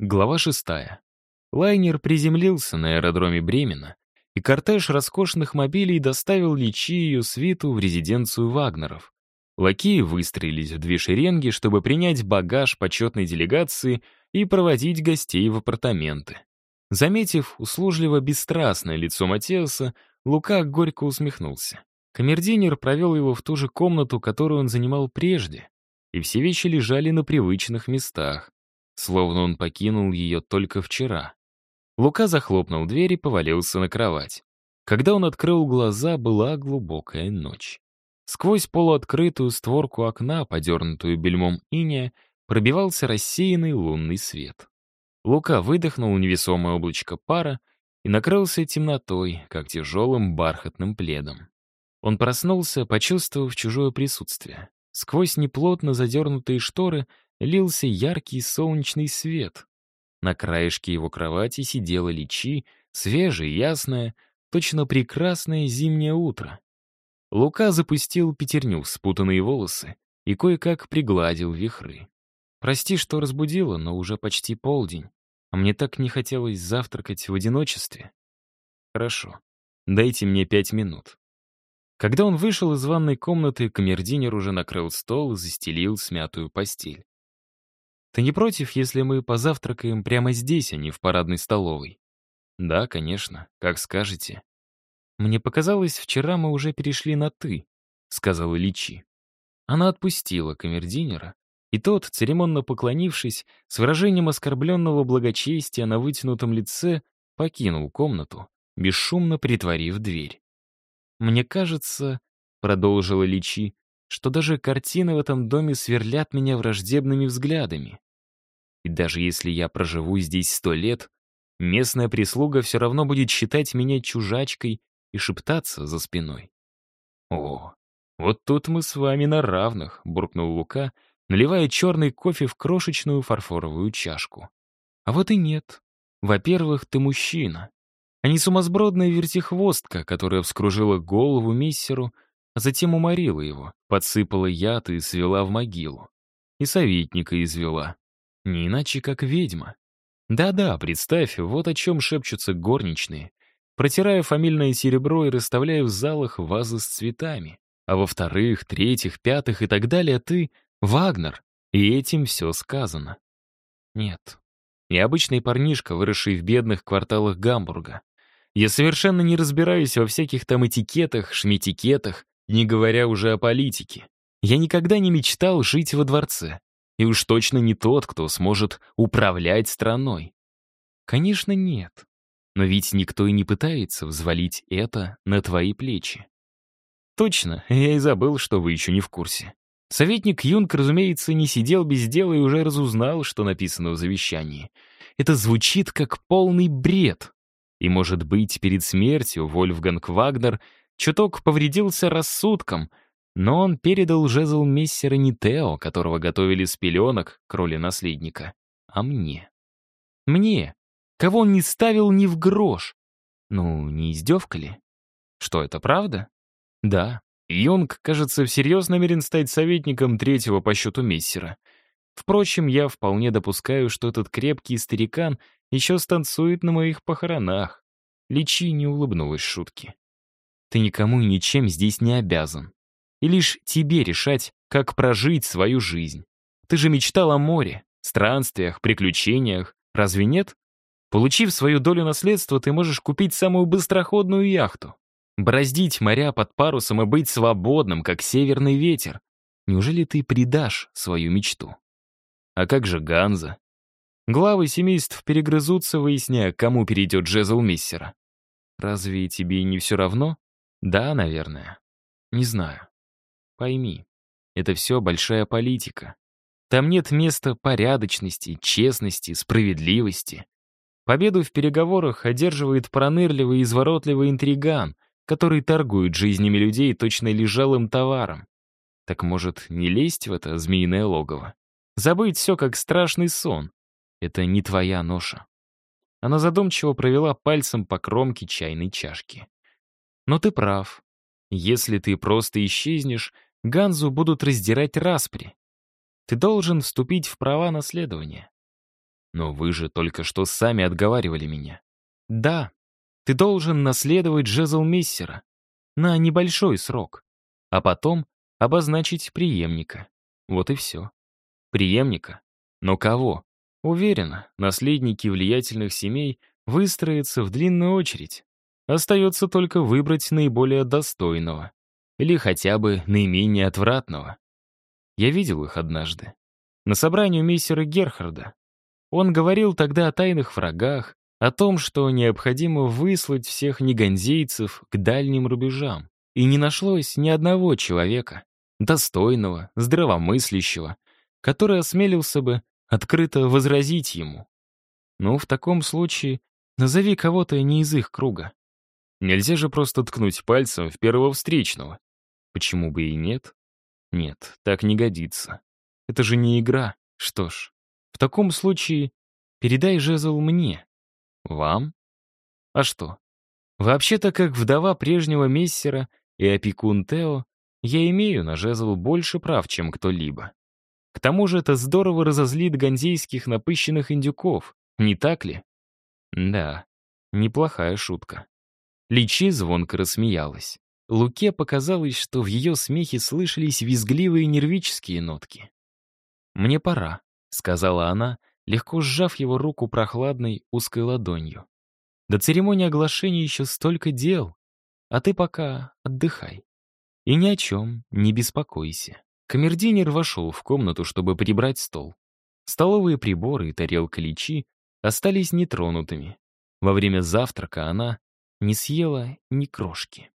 Глава шестая. Лайнер приземлился на аэродроме Бремена, и кортеж роскошных мобилей доставил Личи и ее свиту в резиденцию Вагнеров. Лакеи выстроились в две шеренги, чтобы принять багаж почетной делегации и проводить гостей в апартаменты. Заметив услужливо бесстрастное лицо Матеуса, Лука горько усмехнулся. Камердинер провел его в ту же комнату, которую он занимал прежде, и все вещи лежали на привычных местах словно он покинул ее только вчера. Лука захлопнул дверь и повалился на кровать. Когда он открыл глаза, была глубокая ночь. Сквозь полуоткрытую створку окна, подернутую бельмом иния, пробивался рассеянный лунный свет. Лука выдохнул невесомое облачко пара и накрылся темнотой, как тяжелым бархатным пледом. Он проснулся, почувствовав чужое присутствие. Сквозь неплотно задернутые шторы лился яркий солнечный свет. На краешке его кровати сидела личи, свежее, ясное, точно прекрасное зимнее утро. Лука запустил пятерню в спутанные волосы и кое-как пригладил вихры. «Прости, что разбудила, но уже почти полдень, а мне так не хотелось завтракать в одиночестве». «Хорошо, дайте мне пять минут». Когда он вышел из ванной комнаты, камердинер уже накрыл стол и застелил смятую постель. Ты не против, если мы позавтракаем прямо здесь, а не в парадной столовой? Да, конечно, как скажете. Мне показалось, вчера мы уже перешли на «ты», — сказала Личи. Она отпустила камердинера, и тот, церемонно поклонившись, с выражением оскорбленного благочестия на вытянутом лице, покинул комнату, бесшумно притворив дверь. «Мне кажется», — продолжила Личи, что даже картины в этом доме сверлят меня враждебными взглядами. И даже если я проживу здесь сто лет, местная прислуга все равно будет считать меня чужачкой и шептаться за спиной. «О, вот тут мы с вами на равных», — буркнул Лука, наливая черный кофе в крошечную фарфоровую чашку. «А вот и нет. Во-первых, ты мужчина, а не сумасбродная вертихвостка, которая вскружила голову миссеру, а затем уморила его, подсыпала яд и свела в могилу. И советника извела. Не иначе, как ведьма. Да-да, представь, вот о чем шепчутся горничные, протирая фамильное серебро и расставляя в залах вазы с цветами. А во вторых, третьих, пятых и так далее ты — Вагнер, и этим все сказано. Нет. Я обычный парнишка, выросший в бедных кварталах Гамбурга. Я совершенно не разбираюсь во всяких там этикетах, шметикетах, не говоря уже о политике. Я никогда не мечтал жить во дворце. И уж точно не тот, кто сможет управлять страной. Конечно, нет. Но ведь никто и не пытается взвалить это на твои плечи. Точно, я и забыл, что вы еще не в курсе. Советник Юнг, разумеется, не сидел без дела и уже разузнал, что написано в завещании. Это звучит как полный бред. И, может быть, перед смертью Вольфганг Вагнер чуток повредился рассудком, но он передал жезл мессера не Тео, которого готовили с пеленок к роли наследника, а мне. Мне, кого он не ставил ни в грош. Ну, не издевка ли? Что, это правда? Да. Юнг, кажется, всерьез намерен стать советником третьего по счету мессера. Впрочем, я вполне допускаю, что этот крепкий старикан еще станцует на моих похоронах. Личи не улыбнулась шутки. Ты никому и ничем здесь не обязан. И лишь тебе решать, как прожить свою жизнь. Ты же мечтал о море, странствиях, приключениях. Разве нет? Получив свою долю наследства, ты можешь купить самую быстроходную яхту. Бороздить моря под парусом и быть свободным, как северный ветер. Неужели ты предашь свою мечту? А как же Ганза? Главы семейств перегрызутся, выясняя, кому перейдет жезл миссера. Разве тебе не все равно? Да, наверное. Не знаю. Пойми, это все большая политика. Там нет места порядочности, честности, справедливости. Победу в переговорах одерживает пронырливый и изворотливый интриган, который торгует жизнями людей точно лежалым товаром. Так может, не лезть в это змеиное логово? Забыть все как страшный сон. Это не твоя ноша. Она задумчиво провела пальцем по кромке чайной чашки. Но ты прав. Если ты просто исчезнешь, Ганзу будут раздирать распри. Ты должен вступить в права наследования. Но вы же только что сами отговаривали меня. Да, ты должен наследовать жезл Мессера на небольшой срок, а потом обозначить преемника. Вот и все. Преемника? Но кого? Уверена, наследники влиятельных семей выстроятся в длинную очередь. Остается только выбрать наиболее достойного. Или хотя бы наименее отвратного. Я видел их однажды. На собрании у мессера Герхарда. Он говорил тогда о тайных врагах, о том, что необходимо выслать всех негандейцев к дальним рубежам. И не нашлось ни одного человека, достойного, здравомыслящего, который осмелился бы открыто возразить ему. Ну, в таком случае назови кого-то не из их круга. Нельзя же просто ткнуть пальцем в первого встречного. Почему бы и нет? Нет, так не годится. Это же не игра. Что ж, в таком случае передай жезл мне. Вам? А что? Вообще-то, как вдова прежнего мессера и опекун Тео, я имею на жезл больше прав, чем кто-либо. К тому же это здорово разозлит ганзейских напыщенных индюков, не так ли? Да, неплохая шутка. Личи звонко рассмеялась. Луке показалось, что в ее смехе слышались визгливые нервические нотки. «Мне пора», — сказала она, легко сжав его руку прохладной узкой ладонью. «До церемонии оглашения еще столько дел, а ты пока отдыхай. И ни о чем не беспокойся». Камердинер вошел в комнату, чтобы прибрать стол. Столовые приборы и тарелка личи остались нетронутыми. Во время завтрака она не съела ни крошки.